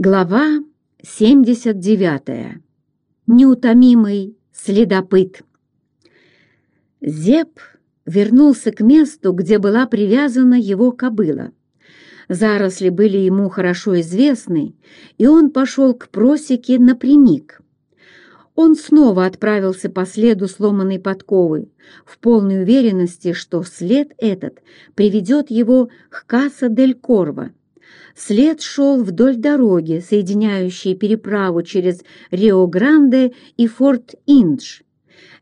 Глава 79. Неутомимый следопыт. Зеб вернулся к месту, где была привязана его кобыла. Заросли были ему хорошо известны, и он пошел к просеке напрямик. Он снова отправился по следу сломанной подковы, в полной уверенности, что след этот приведет его к Касса-дель-Корво, След шел вдоль дороги, соединяющей переправу через Рио-Гранде и Форт-Индж.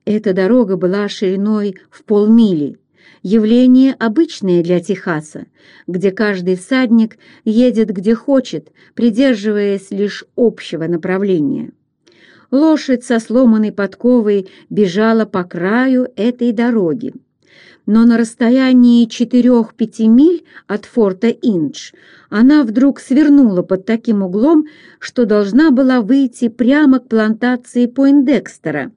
Эта дорога была шириной в полмили, явление обычное для Техаса, где каждый всадник едет где хочет, придерживаясь лишь общего направления. Лошадь со сломанной подковой бежала по краю этой дороги но на расстоянии четырех-пяти миль от форта Индж она вдруг свернула под таким углом, что должна была выйти прямо к плантации Пойндекстера.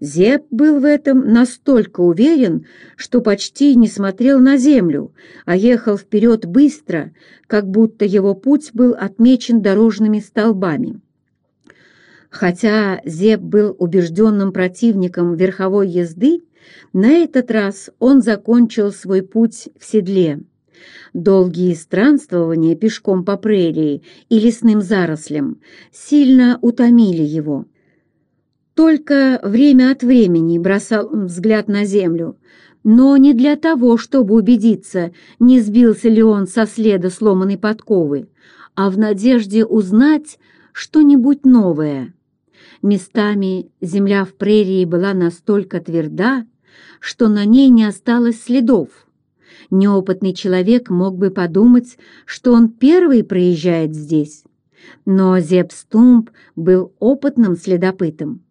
Зеб был в этом настолько уверен, что почти не смотрел на землю, а ехал вперед быстро, как будто его путь был отмечен дорожными столбами. Хотя Зеб был убежденным противником верховой езды, на этот раз он закончил свой путь в седле. Долгие странствования пешком по прерии и лесным зарослям сильно утомили его. Только время от времени бросал он взгляд на землю, но не для того, чтобы убедиться, не сбился ли он со следа сломанной подковы, а в надежде узнать что-нибудь новое. Местами земля в прерии была настолько тверда, что на ней не осталось следов. Неопытный человек мог бы подумать, что он первый проезжает здесь. Но Зепстумп был опытным следопытом.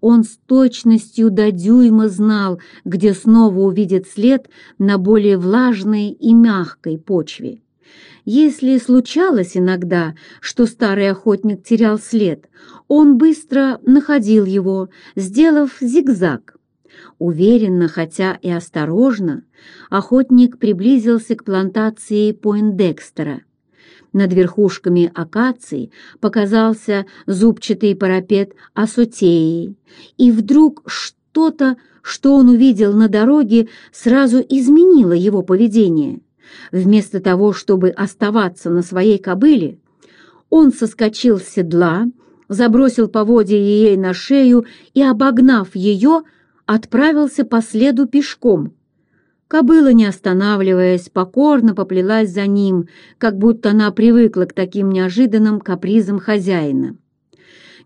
Он с точностью до дюйма знал, где снова увидит след на более влажной и мягкой почве. Если случалось иногда, что старый охотник терял след, он быстро находил его, сделав зигзаг. Уверенно, хотя и осторожно, охотник приблизился к плантации Пойндекстера. Над верхушками акаций показался зубчатый парапет Асотеи, и вдруг что-то, что он увидел на дороге, сразу изменило его поведение. Вместо того, чтобы оставаться на своей кобыле, он соскочил с седла, забросил поводья ей на шею и, обогнав ее, отправился по следу пешком. Кобыла, не останавливаясь, покорно поплелась за ним, как будто она привыкла к таким неожиданным капризам хозяина.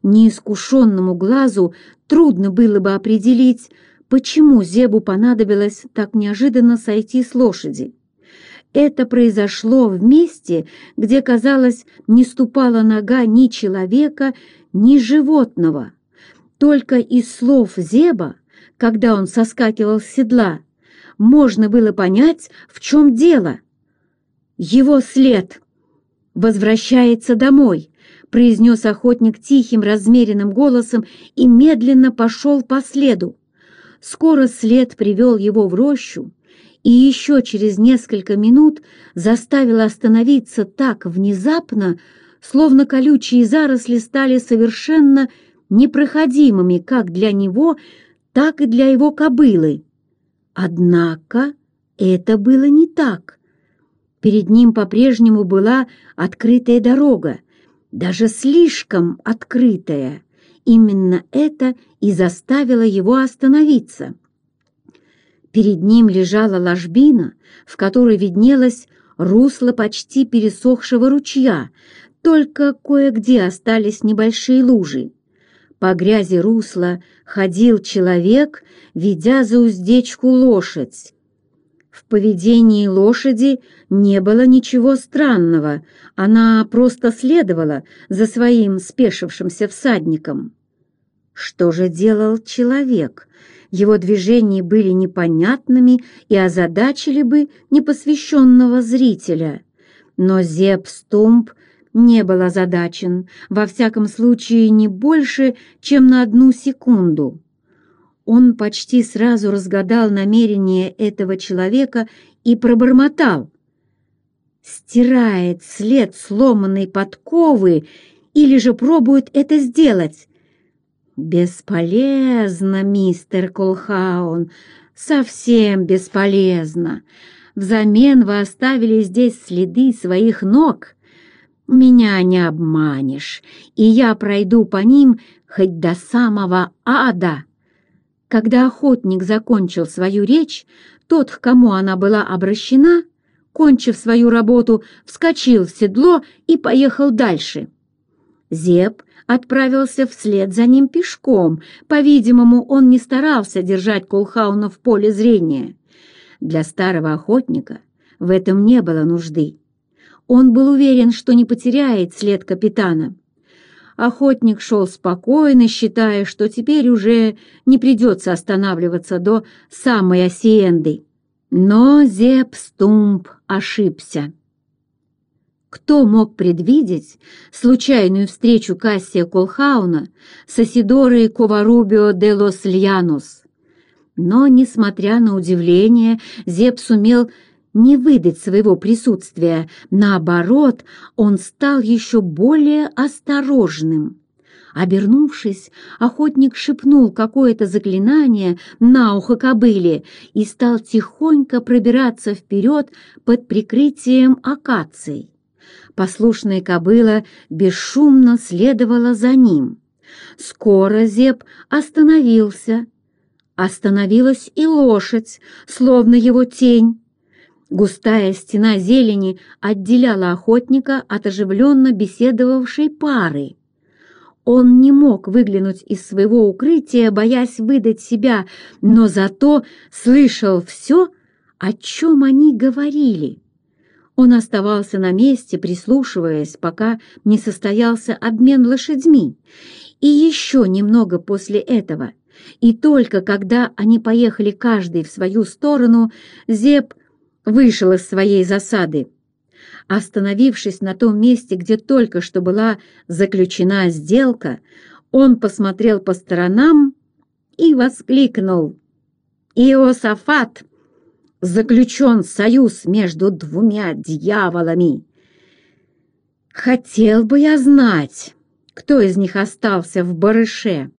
Неискушенному глазу трудно было бы определить, почему Зебу понадобилось так неожиданно сойти с лошади. Это произошло в месте, где, казалось, не ступала нога ни человека, ни животного. Только из слов Зеба когда он соскакивал с седла, можно было понять, в чем дело. «Его след возвращается домой», — произнес охотник тихим, размеренным голосом и медленно пошел по следу. Скоро след привел его в рощу, и еще через несколько минут заставил остановиться так внезапно, словно колючие заросли стали совершенно непроходимыми как для него, так и для его кобылы. Однако это было не так. Перед ним по-прежнему была открытая дорога, даже слишком открытая. Именно это и заставило его остановиться. Перед ним лежала ложбина, в которой виднелось русло почти пересохшего ручья, только кое-где остались небольшие лужи. По грязи русла ходил человек, ведя за уздечку лошадь. В поведении лошади не было ничего странного, она просто следовала за своим спешившимся всадником. Что же делал человек? Его движения были непонятными и озадачили бы непосвященного зрителя. Но Зеб Стумп не был озадачен, во всяком случае не больше, чем на одну секунду. Он почти сразу разгадал намерение этого человека и пробормотал. стирает след сломанной подковы или же пробует это сделать. Бесполезно, мистер Колхаун, совсем бесполезно. Взамен вы оставили здесь следы своих ног. Меня не обманешь, и я пройду по ним хоть до самого ада. Когда охотник закончил свою речь, тот, к кому она была обращена, кончив свою работу, вскочил в седло и поехал дальше. Зеб отправился вслед за ним пешком. По-видимому, он не старался держать Колхауна в поле зрения. Для старого охотника в этом не было нужды. Он был уверен, что не потеряет след капитана. Охотник шел спокойно, считая, что теперь уже не придется останавливаться до самой Осиенды. Но Зеп Стумп ошибся. Кто мог предвидеть случайную встречу Кассия Колхауна с Асидорой Коварубио де лос Льянос? Но, несмотря на удивление, Зеп сумел не выдать своего присутствия. Наоборот, он стал еще более осторожным. Обернувшись, охотник шепнул какое-то заклинание на ухо кобыле и стал тихонько пробираться вперед под прикрытием акаций. Послушная кобыла бесшумно следовала за ним. Скоро Зеб остановился. Остановилась и лошадь, словно его тень. Густая стена зелени отделяла охотника от оживленно беседовавшей пары. Он не мог выглянуть из своего укрытия, боясь выдать себя, но зато слышал все, о чем они говорили. Он оставался на месте, прислушиваясь, пока не состоялся обмен лошадьми, и еще немного после этого. И только когда они поехали каждый в свою сторону, Зеб вышел из своей засады. Остановившись на том месте, где только что была заключена сделка, он посмотрел по сторонам и воскликнул. «Иосафат! Заключен союз между двумя дьяволами! Хотел бы я знать, кто из них остался в барыше!»